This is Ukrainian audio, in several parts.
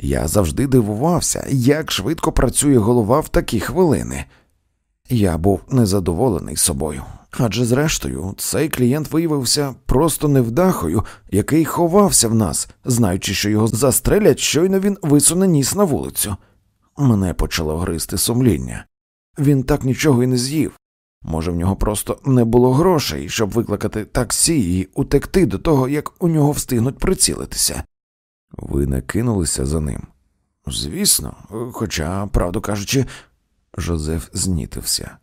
Я завжди дивувався, як швидко працює голова в такі хвилини. Я був незадоволений собою, адже зрештою цей клієнт виявився просто невдахою, який ховався в нас, знаючи, що його застрелять, щойно він висуне ніс на вулицю. Мене почало гризти сумління. Він так нічого й не з'їв. Може, в нього просто не було грошей, щоб викликати таксі і утекти до того, як у нього встигнуть прицілитися. Ви не кинулися за ним? Звісно, хоча, правду кажучи, Жозеф знітився.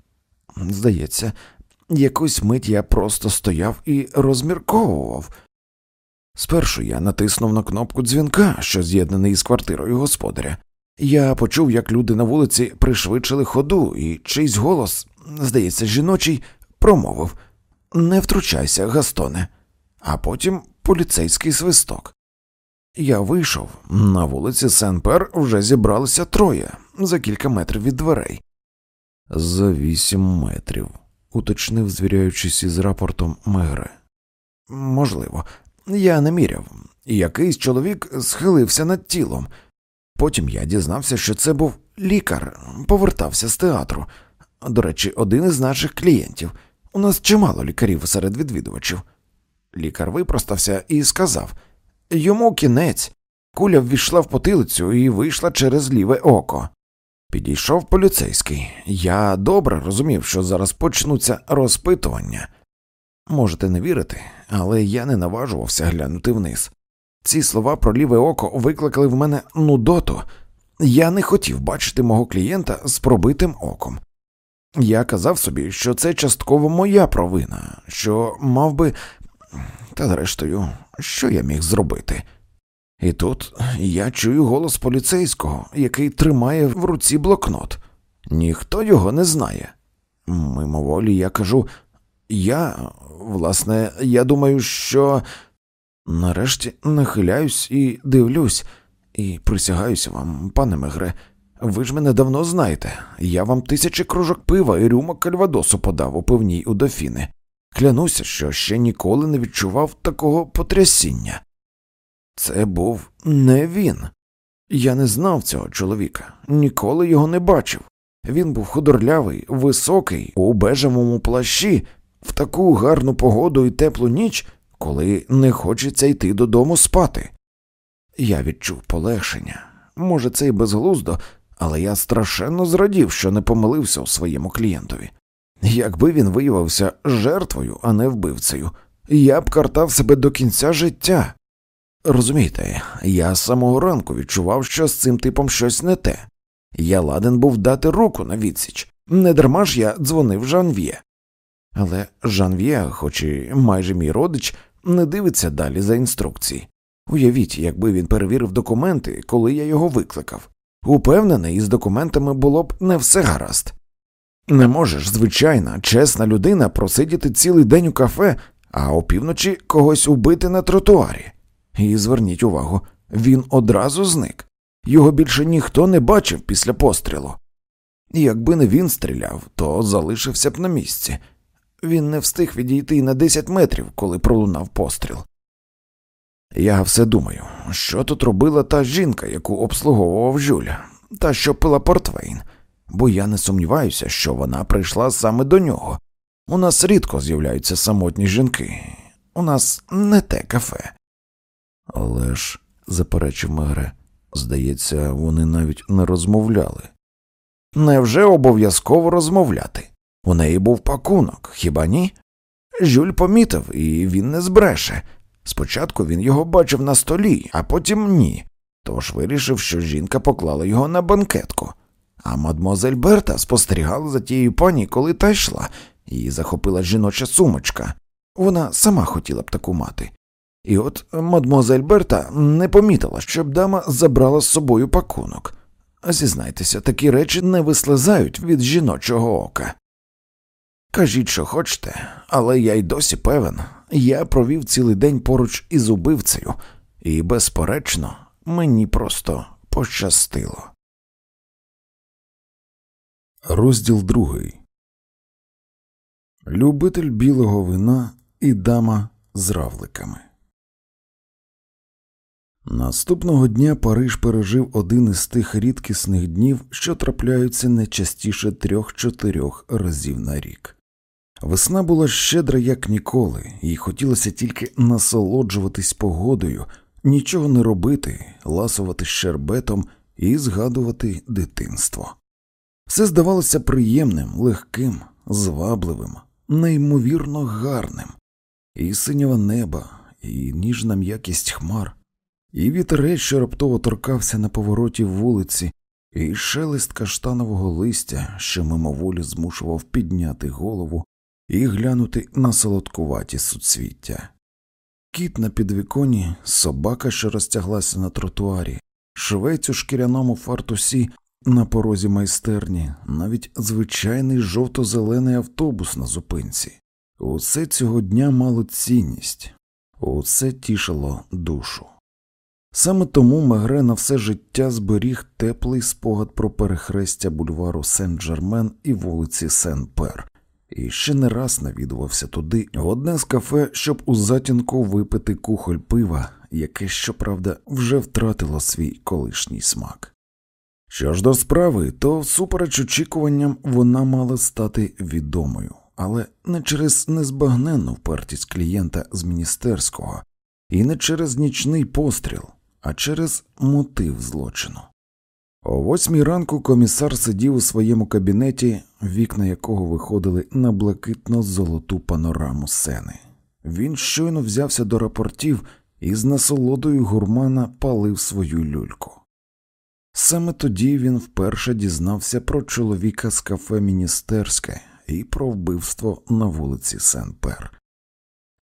Здається, якусь мить я просто стояв і розмірковував. Спершу я натиснув на кнопку дзвінка, що з'єднаний із квартирою господаря. Я почув, як люди на вулиці пришвидшили ходу, і чийсь голос, здається, жіночий, промовив Не втручайся, Гастоне, а потім поліцейський свисток. Я вийшов, на вулиці Сен-Пер вже зібралися троє за кілька метрів від дверей. За вісім метрів, уточнив, звіряючись із рапортом Мегре. Можливо, я не міряв. Якийсь чоловік схилився над тілом. Потім я дізнався, що це був лікар, повертався з театру. До речі, один із наших клієнтів. У нас чимало лікарів серед відвідувачів. Лікар випростався і сказав йому кінець. Куля ввійшла в потилицю і вийшла через ліве око. Підійшов поліцейський. Я добре розумів, що зараз почнуться розпитування. Можете не вірити, але я не наважувався глянути вниз. Ці слова про ліве око викликали в мене нудоту. Я не хотів бачити мого клієнта з пробитим оком. Я казав собі, що це частково моя провина, що мав би. Та зрештою, що я міг зробити? І тут я чую голос поліцейського, який тримає в руці блокнот. Ніхто його не знає. Мимоволі я кажу, я, власне, я думаю, що нарешті нахиляюсь і дивлюсь, і присягаюся вам, пане Мегре, ви ж мене давно знаєте. Я вам тисячі кружок пива і рюмок кальвадосу подав у пивній у дофіни. Клянуся, що ще ніколи не відчував такого потрясіння. Це був не він. Я не знав цього чоловіка, ніколи його не бачив. Він був худорлявий, високий, у бежевому плащі, в таку гарну погоду і теплу ніч, коли не хочеться йти додому спати. Я відчув полегшення. Може, це й безглуздо, але я страшенно зрадів, що не помилився у своєму клієнтові. Якби він виявився жертвою, а не вбивцею, я б картав себе до кінця життя. Розумієте, я з самого ранку відчував, що з цим типом щось не те. Я ладен був дати руку на відсіч, не дарма ж я дзвонив Жанв'є. Але Жанв'є, хоч і майже мій родич, не дивиться далі за інструкції. Уявіть, якби він перевірив документи, коли я його викликав. Упевнений, із документами було б не все гаразд. Не можеш, звичайна, чесна людина просидіти цілий день у кафе, а опівночі когось убити на тротуарі. І зверніть увагу, він одразу зник. Його більше ніхто не бачив після пострілу. Якби не він стріляв, то залишився б на місці. Він не встиг відійти на 10 метрів, коли пролунав постріл. Я все думаю, що тут робила та жінка, яку обслуговував Жюля, та що пила Портвейн бо я не сумніваюся, що вона прийшла саме до нього. У нас рідко з'являються самотні жінки, у нас не те кафе. Але ж, заперечив Мегре, здається, вони навіть не розмовляли. Невже обов'язково розмовляти? У неї був пакунок, хіба ні? Жюль помітив, і він не збреше. Спочатку він його бачив на столі, а потім ні, тож вирішив, що жінка поклала його на банкетку. А мадмозель Берта спостерігала за тією пані, коли та йшла, її захопила жіноча сумочка. Вона сама хотіла б таку мати. І от мадмозель Берта не помітила, щоб дама забрала з собою пакунок. Зізнайтеся, такі речі не вислизають від жіночого ока. Кажіть, що хочете, але я й досі певен, я провів цілий день поруч із убивцею, і, безперечно, мені просто пощастило. Розділ другий Любитель білого вина і дама з равликами. Наступного дня Париж пережив один із тих рідкісних днів, що трапляються не частіше трьох-чотирьох разів на рік. Весна була щедра, як ніколи, і хотілося тільки насолоджуватись погодою, нічого не робити, ласувати щербетом і згадувати дитинство. Все здавалося приємним, легким, звабливим, неймовірно гарним, і синього неба, і ніжна м'якість хмар, і вітерець, що раптово торкався на повороті вулиці, і шелест каштанового листя, що мимоволі змушував підняти голову і глянути на солодкуваті суцвіття. Кіт на підвіконі, собака, що розтяглася на тротуарі, швець у шкіряному фартусі на порозі майстерні, навіть звичайний жовто-зелений автобус на зупинці. Усе цього дня мало цінність, усе тішило душу. Саме тому Мегре на все життя зберіг теплий спогад про перехрестя бульвару Сен-Джермен і вулиці Сен-Пер, і ще не раз навідувався туди в одне з кафе, щоб у затінку випити кухоль пива, яке, щоправда, вже втратило свій колишній смак. Що ж до справи, то всупереч очікуванням вона мала стати відомою, але не через незбагненну впертість клієнта з міністерського, і не через нічний постріл, а через мотив злочину. О восьмій ранку комісар сидів у своєму кабінеті, вікна якого виходили на блакитно золоту панораму сени. Він щойно взявся до рапортів і з насолодою гурмана палив свою люльку. Саме тоді він вперше дізнався про чоловіка з кафе Міністерське і про вбивство на вулиці Сен-Пер.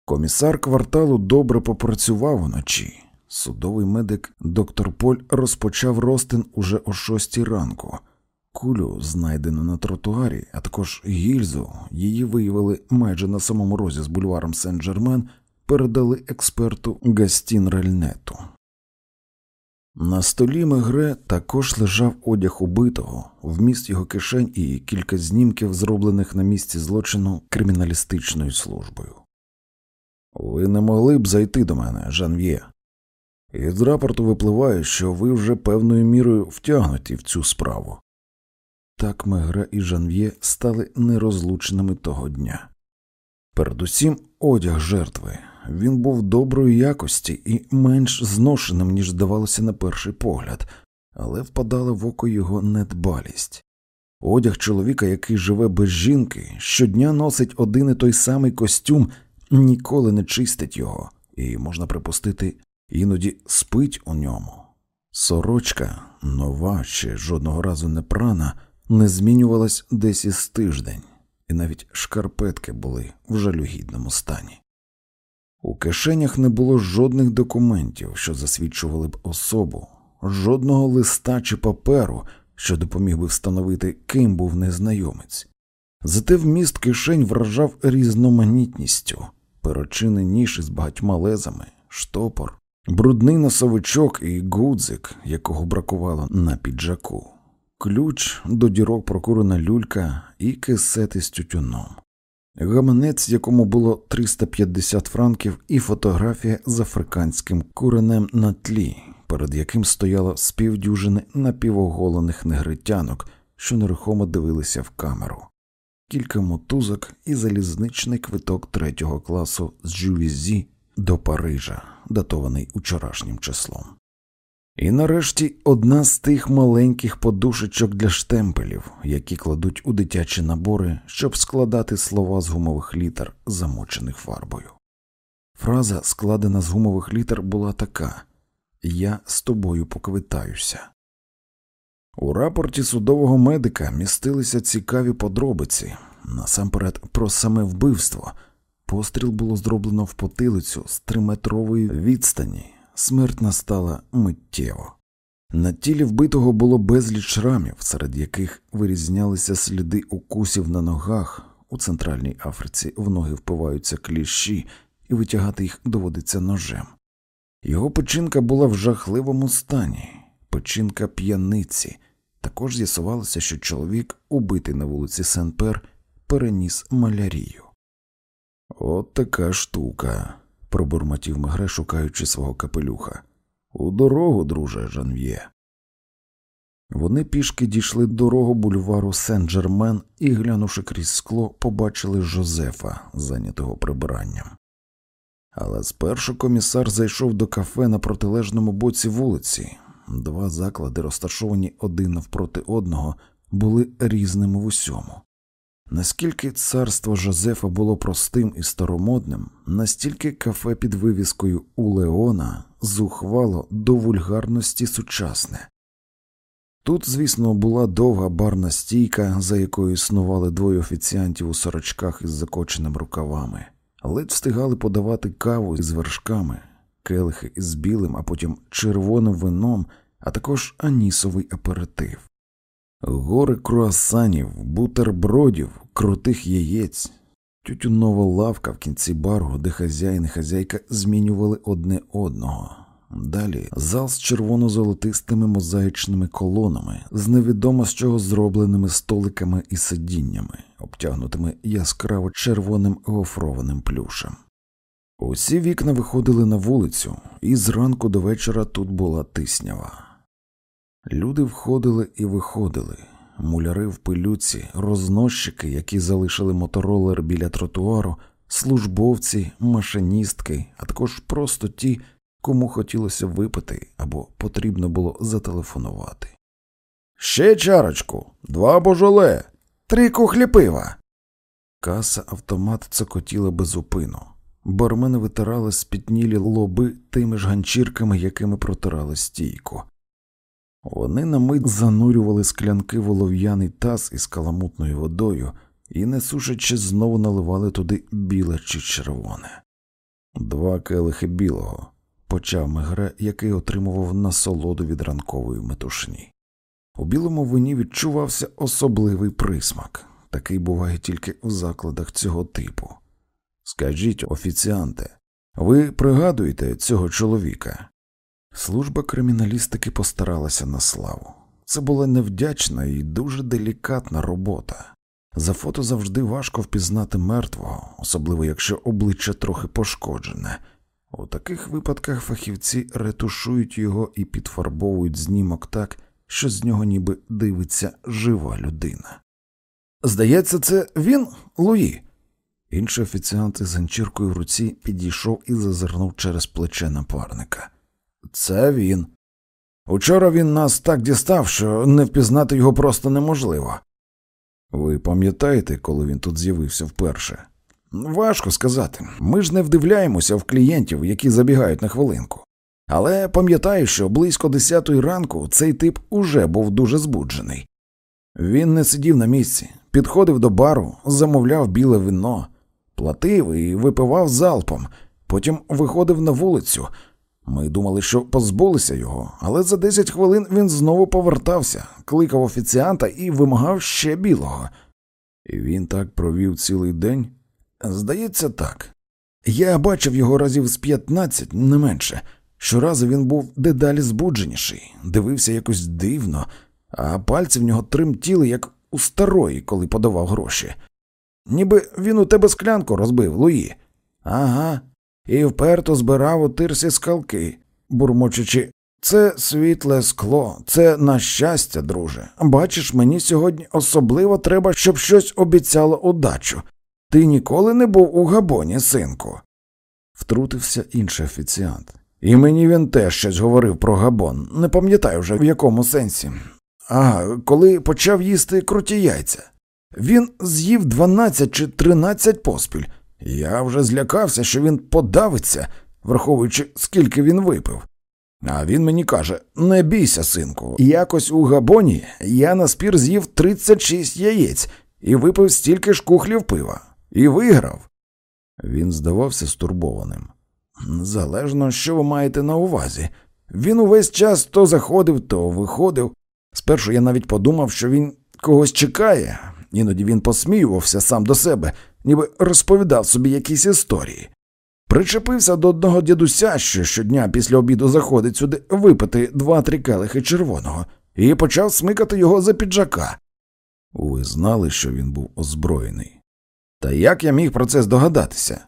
Комісар кварталу добре попрацював уночі. Судовий медик доктор Поль розпочав розтин уже о шостій ранку. Кулю знайдено на тротуарі, а також гільзу, її виявили майже на самому розі з бульваром Сен-Джермен, передали експерту Гастін Рельнету. На столі Мегре також лежав одяг убитого, вміст його кишень і кілька знімків, зроблених на місці злочину криміналістичною службою. Ви не могли б зайти до мене, Жанв'є. Із рапорту випливає, що ви вже певною мірою втягнуті в цю справу. Так Мегре і Жанв'є стали нерозлучними того дня. Передусім одяг жертви. Він був доброї якості і менш зношеним, ніж здавалося на перший погляд, але впадала в око його недбалість. Одяг чоловіка, який живе без жінки, щодня носить один і той самий костюм, ніколи не чистить його, і, можна припустити, іноді спить у ньому. Сорочка, нова ще жодного разу не прана, не змінювалась десь із тиждень, і навіть шкарпетки були в жалюгідному стані. У кишенях не було жодних документів, що засвідчували б особу, жодного листа чи паперу, що допоміг би встановити, ким був незнайомець. Зате вміст кишень вражав різноманітністю, перочини ніж із багатьма лезами, штопор, брудний носовичок і гудзик, якого бракувало на піджаку, ключ до дірок прокурена люлька і кисети з тютюном. Гаманець, якому було 350 франків, і фотографія з африканським куренем на тлі, перед яким стояло співдюжини напівоголених негритянок, що нерухомо дивилися в камеру, кілька мотузок і залізничний квиток третього класу з Жювізі до Парижа, датований учорашнім числом. І нарешті одна з тих маленьких подушечок для штемпелів, які кладуть у дитячі набори, щоб складати слова з гумових літер, замочених фарбою. Фраза, складена з гумових літер, була така Я з тобою поквитаюся. У рапорті судового медика містилися цікаві подробиці, насамперед про саме вбивство. Постріл було зроблено в потилицю з триметрової відстані смерть настала миттєво. На тілі вбитого було безліч шрамів, серед яких вирізнялися сліди укусів на ногах. У Центральній Африці в ноги впиваються кліщі, і витягати їх доводиться ножем. Його печінка була в жахливому стані, печінка п'яниці. Також з'ясувалося, що чоловік, убитий на вулиці Сен-Пер, переніс малярію. От така штука, пробурмотів Мегре, шукаючи свого капелюха. У дорогу, друже Жанв'є. Вони пішки дійшли дорогу бульвару Сен-Джермен і, глянувши крізь скло, побачили Жозефа, зайнятого прибиранням. Але спершу комісар зайшов до кафе на протилежному боці вулиці. Два заклади, розташовані один навпроти одного, були різними в усьому. Наскільки царство Жозефа було простим і старомодним, настільки кафе під вивіскою у Леона зухвало до вульгарності сучасне. Тут, звісно, була довга барна стійка, за якою існували двоє офіціантів у сорочках із закоченими рукавами, ледь встигали подавати каву з вершками, келихи із білим, а потім червоним вином, а також анісовий аперитив. Гори круасанів, бутербродів, крутих яєць, тютюнова лавка в кінці бару, де хазяїн і хазяйка змінювали одне одного. Далі зал з червоно-золотистими мозаїчними колонами, з невідомо з чого зробленими столиками і сидіннями, обтягнутими яскраво червоним гофрованим плюшем. Усі вікна виходили на вулицю, і зранку до вечора тут була тиснява. Люди входили і виходили, муляри в пилюці, рознощики, які залишили моторолер біля тротуару, службовці, машиністки, а також просто ті, кому хотілося випити або потрібно було зателефонувати. Ще чарочку, два божоле, три кухлі пива. Каса автомат цокотіла безупину. Бармени витирали спітнілі лоби тими ж ганчірками, якими протирали стійку. Вони на мить занурювали склянки в олов'яний таз із каламутною водою і, не сушачи, знову наливали туди біле чи червоне. Два келихи білого, почав Мегре, який отримував насолоду від ранкової метушні. У білому вині відчувався особливий присмак, такий буває тільки в закладах цього типу. Скажіть, офіціанте, ви пригадуєте цього чоловіка? Служба криміналістики постаралася на славу. Це була невдячна і дуже делікатна робота. За фото завжди важко впізнати мертвого, особливо якщо обличчя трохи пошкоджене. У таких випадках фахівці ретушують його і підфарбовують знімок так, що з нього ніби дивиться жива людина. Здається, це він, Луї. Інший офіціант із ганчіркою в руці підійшов і зазирнув через плече напарника. Це він. Учора він нас так дістав, що не впізнати його просто неможливо. Ви пам'ятаєте, коли він тут з'явився вперше? Важко сказати. Ми ж не вдивляємося в клієнтів, які забігають на хвилинку. Але пам'ятаю, що близько десятої ранку цей тип уже був дуже збуджений. Він не сидів на місці, підходив до бару, замовляв біле вино, платив і випивав залпом, потім виходив на вулицю. Ми думали, що позбулися його, але за 10 хвилин він знову повертався, кликав офіціанта і вимагав ще білого. І він так провів цілий день. Здається, так. Я бачив його разів з 15, не менше. Щоразу він був дедалі збудженіший, дивився якось дивно, а пальці в нього тремтіли, як у старої, коли подавав гроші. Ніби він у тебе склянку розбив, Луї. Ага, і вперто збирав у тирсі скалки, бурмочучи. Це світле скло, це на щастя, друже. Бачиш, мені сьогодні особливо треба, щоб щось обіцяло удачу. Ти ніколи не був у габоні, синку. Втрутився інший офіціант. І мені він теж щось говорив про габон, не пам'ятаю вже в якому сенсі. Ага, коли почав їсти круті яйця. Він з'їв 12 чи 13 поспіль. Я вже злякався, що він подавиться, враховуючи, скільки він випив. А він мені каже: не бійся, синку, якось у габоні я на спір з'їв 36 яєць і випив стільки ж кухлів пива, і виграв. Він здавався стурбованим. Залежно, що ви маєте на увазі. Він увесь час то заходив, то виходив. Спершу я навіть подумав, що він когось чекає, іноді він посміювався сам до себе, ніби розповідав собі якісь історії. Причепився до одного дідуся, що щодня після обіду заходить сюди випити два-три келихи червоного, і почав смикати його за піджака. Ви знали, що він був озброєний. Та як я міг про це здогадатися?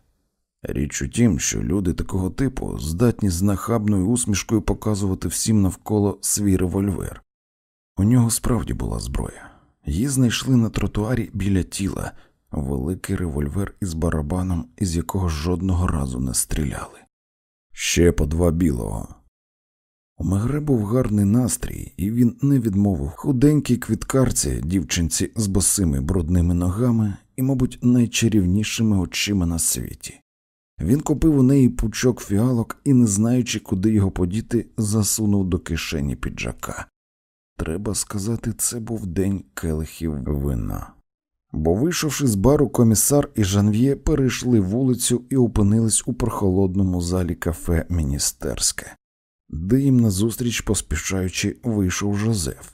Річ у тім, що люди такого типу здатні з нахабною усмішкою показувати всім навколо свій револьвер. У нього справді була зброя. Її знайшли на тротуарі біля тіла великий револьвер із барабаном, із якого жодного разу не стріляли. Ще по два білого. У Мегре був гарний настрій, і він не відмовив худенькій квіткарці, дівчинці з босими брудними ногами і, мабуть, найчарівнішими очима на світі. Він купив у неї пучок фіалок і, не знаючи, куди його подіти, засунув до кишені піджака. Треба сказати, це був день келихів вина. Бо, вийшовши з бару, комісар і Жанв'є перейшли вулицю і опинились у прохолодному залі кафе Міністерське, де їм назустріч поспішаючи вийшов Жозеф.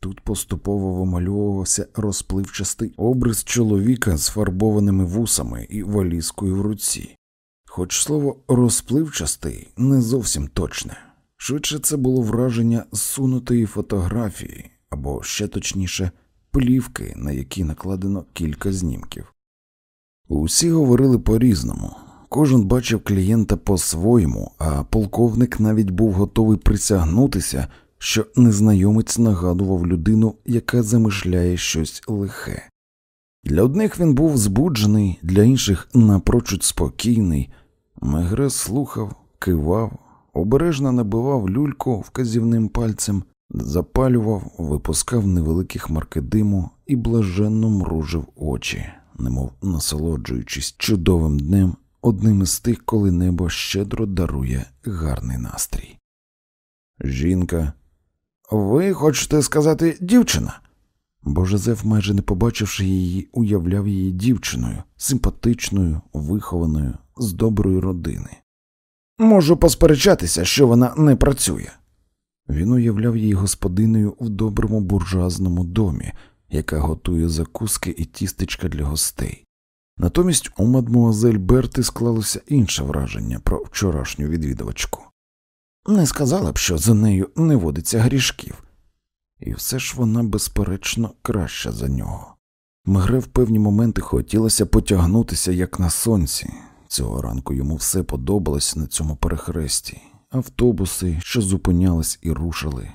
Тут поступово вимальовувався розпливчастий образ чоловіка з фарбованими вусами і валізкою в руці. Хоч слово розпливчастий не зовсім точне, швидше це було враження зсунутої фотографії, або ще точніше, плівки, на які накладено кілька знімків. Усі говорили по різному, кожен бачив клієнта по-своєму, а полковник навіть був готовий присягнутися, що незнайомець нагадував людину, яка замишляє щось лихе. Для одних він був збуджений, для інших напрочуд спокійний. Мегре слухав, кивав, обережно набивав люльку вказівним пальцем, запалював, випускав невеликі хмарки диму і блаженно мружив очі, немов насолоджуючись чудовим днем, одним із тих, коли небо щедро дарує гарний настрій. Жінка, ви хочете сказати дівчина? Бо Жозеф, майже не побачивши її, уявляв її дівчиною, симпатичною, вихованою, з доброї родини. Можу посперечатися, що вона не працює. Він уявляв її господиною в доброму буржуазному домі, яка готує закуски і тістечка для гостей. Натомість у мадмуазель Берти склалося інше враження про вчорашню відвідувачку. Не сказала б, що за нею не водиться грішків, і все ж вона, безперечно, краща за нього. Мегре в певні моменти хотілося потягнутися, як на сонці. Цього ранку йому все подобалось на цьому перехресті автобуси, що зупинялись і рушили,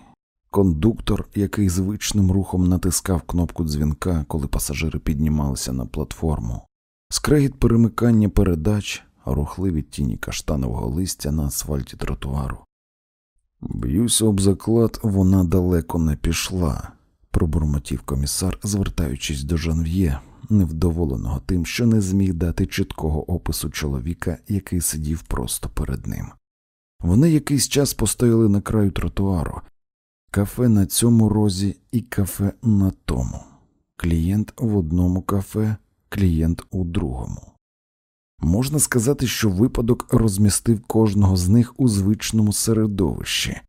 кондуктор, який звичним рухом натискав кнопку дзвінка, коли пасажири піднімалися на платформу, скрегіт перемикання передач, рухливі тіні каштанового листя на асфальті тротуару. Б'юся об заклад, вона далеко не пішла, пробурмотів комісар, звертаючись до Жанв'є, невдоволеного тим, що не зміг дати чіткого опису чоловіка, який сидів просто перед ним. Вони якийсь час постояли на краю тротуару, кафе на цьому розі і кафе на тому, клієнт в одному кафе, клієнт у другому. Можна сказати, що випадок розмістив кожного з них у звичному середовищі.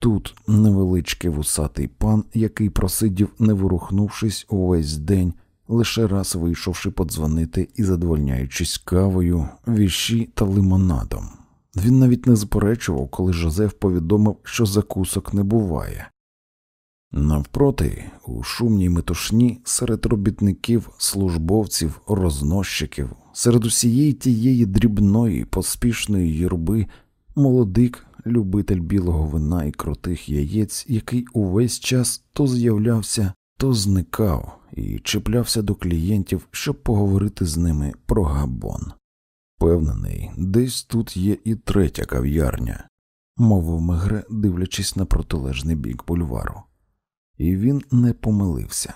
Тут невеличкий вусатий пан, який просидів, не ворухнувшись увесь день, лише раз вийшовши подзвонити і задовольняючись кавою, віші та лимонадом. Він навіть не заперечував, коли Жозеф повідомив, що закусок не буває. Навпроти, у шумній метушні серед робітників, службовців, рознощиків, серед усієї тієї дрібної, поспішної юрби, молодик, любитель білого вина і крутих яєць, який увесь час то з'являвся, то зникав і чіплявся до клієнтів, щоб поговорити з ними про габон. Впевнений, десь тут є і третя кав'ярня, мовив Мегре, дивлячись на протилежний бік бульвару. І він не помилився.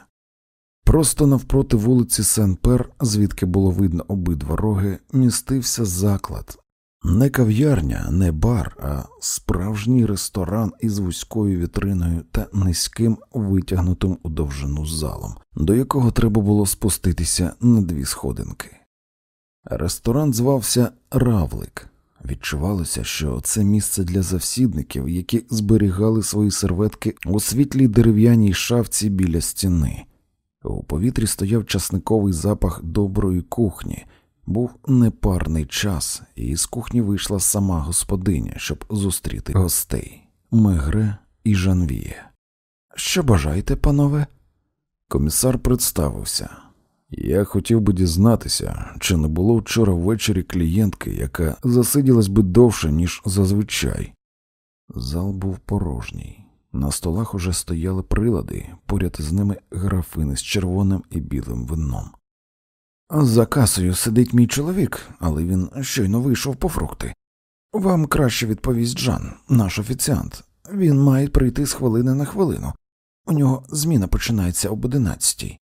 Просто навпроти вулиці Сен-Пер, звідки було видно обидва роги, містився заклад, не кав'ярня, не бар, а справжній ресторан із вузькою вітриною та низьким витягнутим у довжину залом, до якого треба було спуститися на дві сходинки. Ресторан звався Равлик. Відчувалося, що це місце для завсідників, які зберігали свої серветки у світлій дерев'яній шафці біля стіни. У повітрі стояв часниковий запах доброї кухні, був непарний час, і з кухні вийшла сама господиня, щоб зустріти гостей Мегре і Жанвіє. Що бажаєте, панове? Комісар представився. Я хотів би дізнатися, чи не було вчора ввечері клієнтки, яка засиділась би довше, ніж зазвичай. Зал був порожній. На столах уже стояли прилади, поряд з ними графини з червоним і білим вином. За касою сидить мій чоловік, але він щойно вийшов по фрукти. Вам краще відповість Жан, наш офіціант. Він має прийти з хвилини на хвилину. У нього зміна починається об одинадцятій.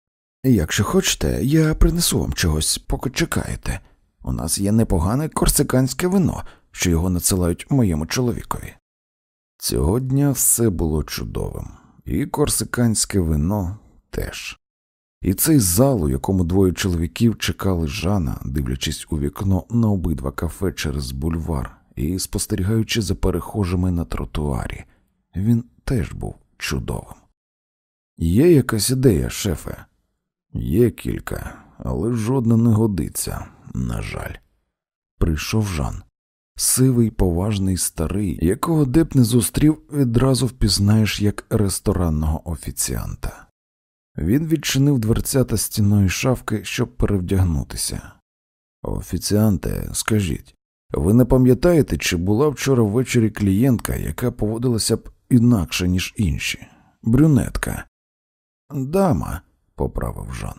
Якщо хочете, я принесу вам чогось, поки чекаєте. У нас є непогане корсиканське вино, що його надсилають моєму чоловікові. Цього дня все було чудовим, і корсиканське вино теж. І цей зал, у якому двоє чоловіків чекали Жана, дивлячись у вікно на обидва кафе через бульвар і спостерігаючи за перехожими на тротуарі, він теж був чудовим. Є якась ідея, шефе? Є кілька, але жодна не годиться, на жаль. Прийшов Жан. Сивий, поважний старий, якого де б не зустрів, відразу впізнаєш як ресторанного офіціанта. Він відчинив дверцята стіної шафки, щоб перевдягнутися. Офіціанте, скажіть, ви не пам'ятаєте, чи була вчора ввечері клієнтка, яка поводилася б інакше, ніж інші? Брюнетка? Дама, поправив Жан.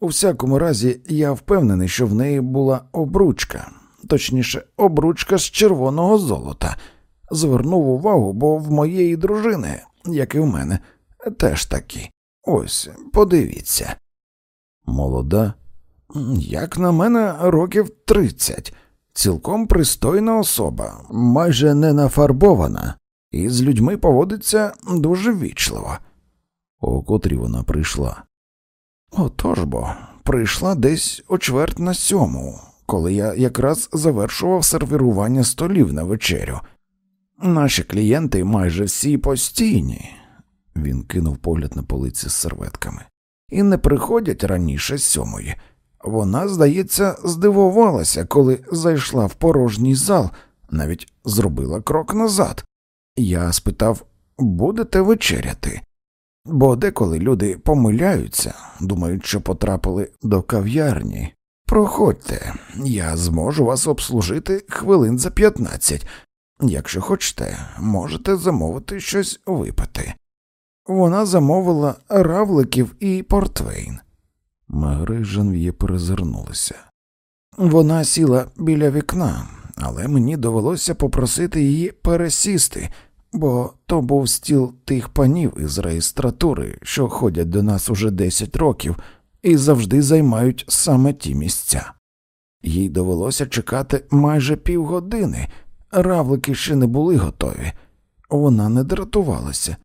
У всякому разі, я впевнений, що в неї була обручка, точніше, обручка з червоного золота. Звернув увагу, бо в моєї дружини, як і в мене, теж такі. Ось, подивіться. Молода, як на мене, років тридцять, цілком пристойна особа, майже не нафарбована, і з людьми поводиться дуже вічливо. О котрі вона прийшла. Отож бо, прийшла десь о чверть на сьому, коли я якраз завершував сервірування столів на вечерю. Наші клієнти майже всі постійні, він кинув погляд на полиці з серветками, і не приходять раніше сьомої. Вона, здається, здивувалася, коли зайшла в порожній зал, навіть зробила крок назад. Я спитав будете вечеряти? Бо деколи люди помиляються, думають, що потрапили до кав'ярні. Проходьте, я зможу вас обслужити хвилин за п'ятнадцять. Якщо хочете, можете замовити щось випити. Вона замовила равликів і портвейн. Магри Жанв'є перезирнулися. Вона сіла біля вікна, але мені довелося попросити її пересісти, бо то був стіл тих панів із реєстратури, що ходять до нас уже десять років і завжди займають саме ті місця. Їй довелося чекати майже півгодини, равлики ще не були готові. Вона не дратувалася.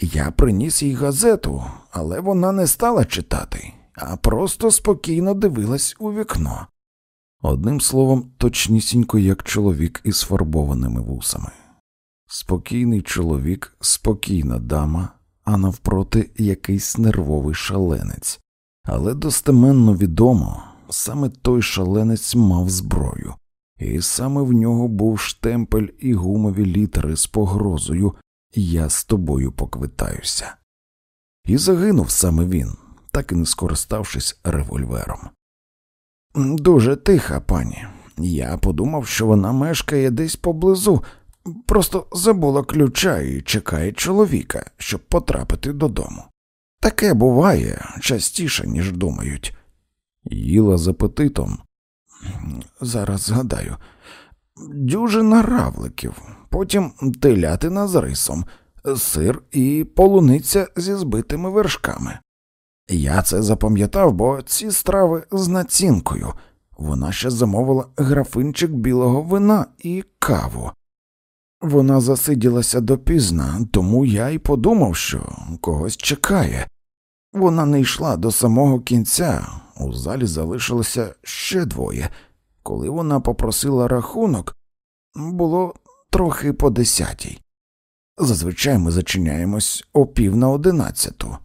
Я приніс їй газету, але вона не стала читати, а просто спокійно дивилась у вікно. Одним словом, точнісінько, як чоловік із фарбованими вусами. Спокійний чоловік, спокійна дама, а навпроти якийсь нервовий шаленець, але достеменно відомо, саме той шаленець мав зброю, і саме в нього був штемпель і гумові літери з погрозою я з тобою поквитаюся. І загинув саме він, так і не скориставшись револьвером. Дуже тиха, пані. Я подумав, що вона мешкає десь поблизу, просто забула ключа і чекає чоловіка, щоб потрапити додому. Таке буває частіше, ніж думають. Їла з апетитом. Зараз згадаю, дюжина равликів, потім телятина з рисом, сир і полуниця зі збитими вершками. Я це запам'ятав, бо ці страви з націнкою. Вона ще замовила графинчик білого вина і каву. Вона засиділася допізна, тому я й подумав, що когось чекає. Вона не йшла до самого кінця, у залі залишилося ще двоє. Коли вона попросила рахунок, було трохи по десятій. Зазвичай ми зачиняємось о пів на одинадцяту.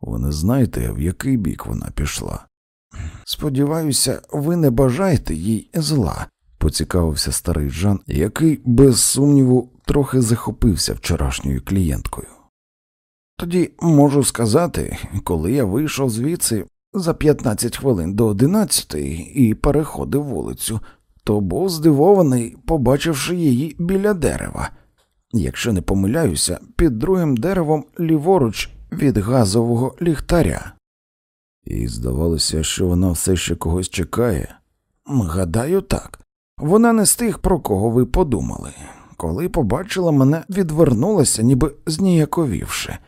Ви не знаєте, в який бік вона пішла. Сподіваюся, ви не бажаєте їй зла, поцікавився старий Жан, який, без сумніву, трохи захопився вчорашньою клієнткою. Тоді можу сказати, коли я вийшов звідси, за 15 хвилин до 11 і переходив вулицю, то був здивований, побачивши її біля дерева. Якщо не помиляюся, під другим деревом ліворуч від газового ліхтаря. І здавалося, що вона все ще когось чекає. Гадаю, так. Вона не з тих, про кого ви подумали. Коли побачила мене, відвернулася, ніби зніяковівши.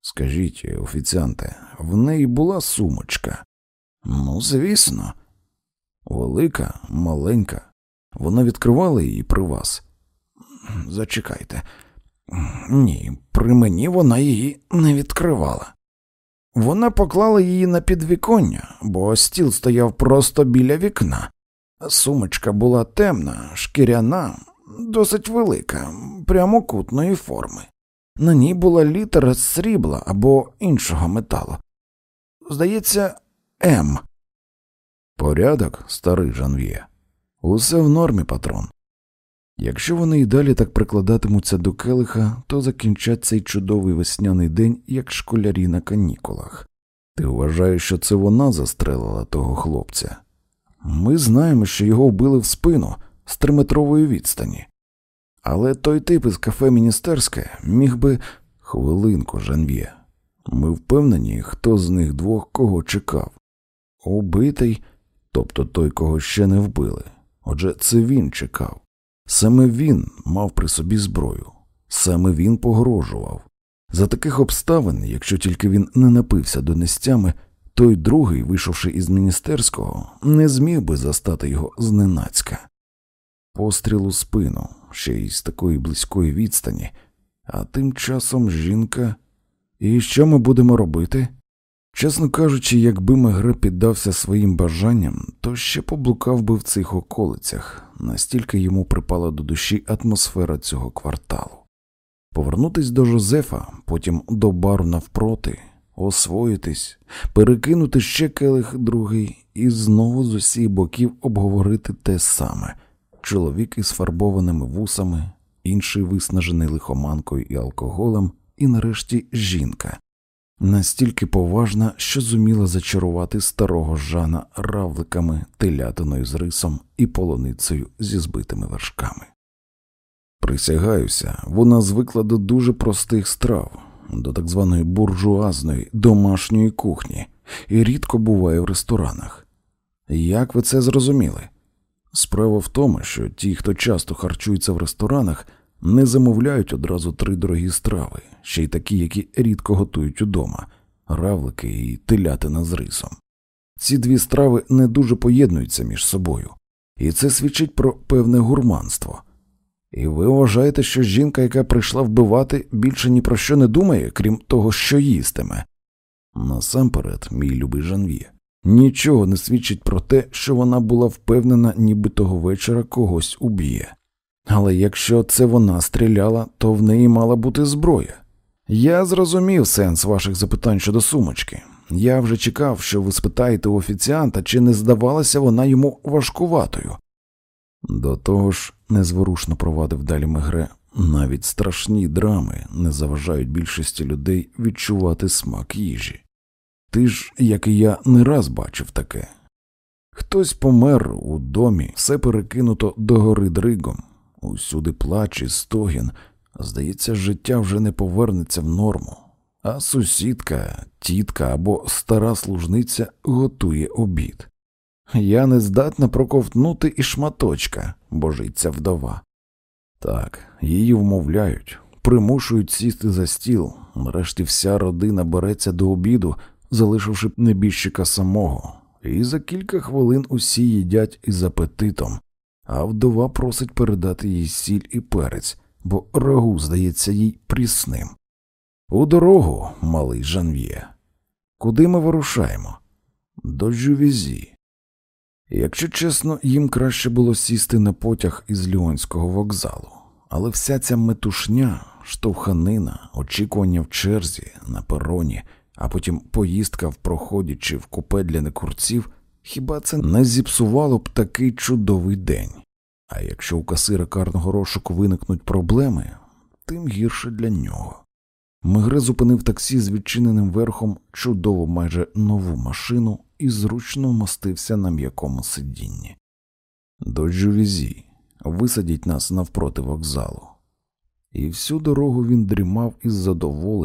Скажіть, офіціанте, в неї була сумочка? Ну, звісно, велика, маленька. Вона відкривала її при вас. Зачекайте. Ні, при мені вона її не відкривала. Вона поклала її на підвіконня, бо стіл стояв просто біля вікна. Сумочка була темна, шкіряна, досить велика, прямокутної форми. На ній була літера срібла або іншого металу. Здається, М. Порядок, старий Жанв'є. Усе в нормі, патрон. Якщо вони й далі так прикладатимуться до келиха, то закінчать цей чудовий весняний день, як школярі на канікулах. Ти вважаєш, що це вона застрелила того хлопця? Ми знаємо, що його вбили в спину з триметрової відстані. Але той тип із кафе Міністерське міг би хвилинку, Жанв'є. Ми впевнені, хто з них двох кого чекав. Убитий, тобто той, кого ще не вбили. Отже, це він чекав. Саме він мав при собі зброю, саме він погрожував. За таких обставин, якщо тільки він не напився донестями, той другий, вийшовши із міністерського, не зміг би застати його зненацька. Постріл у спину, ще й з такої близької відстані, а тим часом жінка. І що ми будемо робити? Чесно кажучи, якби Мегре піддався своїм бажанням, то ще поблукав би в цих околицях, настільки йому припала до душі атмосфера цього кварталу. Повернутись до Жозефа, потім до бару навпроти, освоїтись, перекинути ще келих другий і знову з усіх боків обговорити те саме чоловік із фарбованими вусами, інший виснажений лихоманкою і алкоголем, і нарешті жінка настільки поважна, що зуміла зачарувати старого Жана равликами, телятиною з рисом і полоницею зі збитими вершками. Присягаюся, вона звикла до дуже простих страв, до так званої буржуазної домашньої кухні і рідко буває в ресторанах. Як ви це зрозуміли? Справа в тому, що ті, хто часто харчується в ресторанах, не замовляють одразу три дорогі страви, ще й такі, які рідко готують удома равлики і телятина з рисом. Ці дві страви не дуже поєднуються між собою, і це свідчить про певне гурманство. І ви вважаєте, що жінка, яка прийшла вбивати, більше ні про що не думає, крім того, що їстиме? Насамперед, мій любий Жанв'є, нічого не свідчить про те, що вона була впевнена, ніби того вечора когось уб'є. Але якщо це вона стріляла, то в неї мала бути зброя. Я зрозумів сенс ваших запитань щодо сумочки. Я вже чекав, що ви спитаєте у офіціанта, чи не здавалася вона йому важкуватою. До того ж, незворушно провадив далі Мегре, навіть страшні драми не заважають більшості людей відчувати смак їжі. Ти ж, як і я, не раз бачив таке. Хтось помер у домі, все перекинуто догори дригом, усюди плач і стогін, здається, життя вже не повернеться в норму, а сусідка, тітка або стара служниця готує обід. Я не здатна проковтнути і шматочка, божиться вдова. Так, її вмовляють, примушують сісти за стіл, нарешті вся родина береться до обіду, залишивши небіжчика самого, і за кілька хвилин усі їдять із апетитом, а вдова просить передати їй сіль і перець, бо рагу здається їй прісним. У дорогу, малий Жанв'є. Куди ми вирушаємо? До Жювізі. Якщо чесно, їм краще було сісти на потяг із Ліонського вокзалу, але вся ця метушня, штовханина, очікування в черзі, на пероні, а потім поїздка в проході чи в купе для некурців, хіба це не зіпсувало б такий чудовий день? А якщо у касира карного розшуку виникнуть проблеми, тим гірше для нього. Мегре зупинив таксі з відчиненим верхом чудову майже нову машину і зручно вмостився на м'якому сидінні. До Джувізі висадіть нас навпроти вокзалу. І всю дорогу він дрімав із задоволенням.